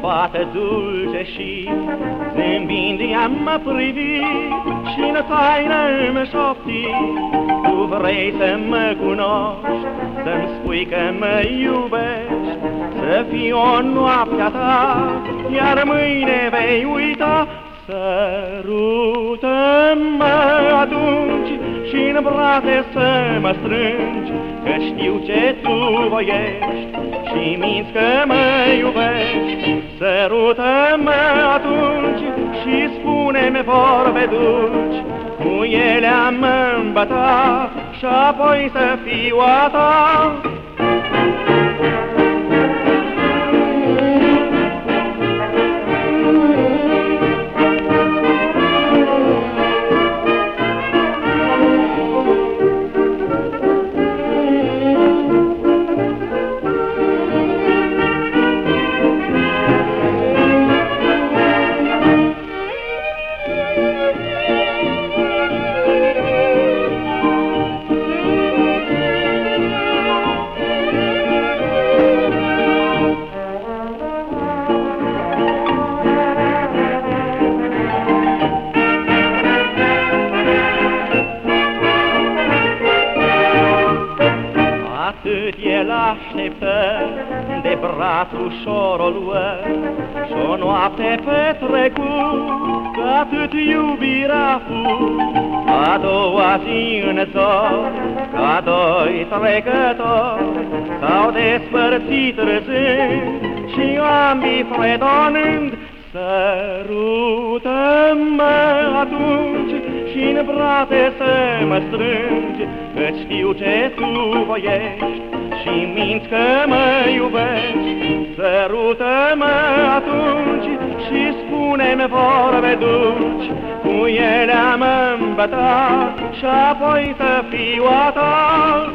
toată dulce și Zâmbind i-am privit și în taină îmi șopti. Tu vrei să mă cunoști, să-mi spui că mă iubești Să fii o noaptea ta, iar mâine vei uita Sărută-mă atunci și în brațe să mă strângi Că știu ce tu voiești. Și minți că mă iubești. Sărută-mă atunci și spune-mi vorbe dulci Cu ele am îmbătat și apoi să fiu a ta Atât el așteptă de braț ușor o luă. Și o noapte petrecut, că atât iubirea fu A doua zi în zor, ca doi trecători S-au despărțit râzând. Și ambii fredonând Sărută-mă atunci. și în brațe să mă strângi, Că știu ce tu voiești și minți că mă iubești. Sărută-mă atunci și spune-mi vorbe dulci, Cu ele am îmbătat și apoi să fiu a ta.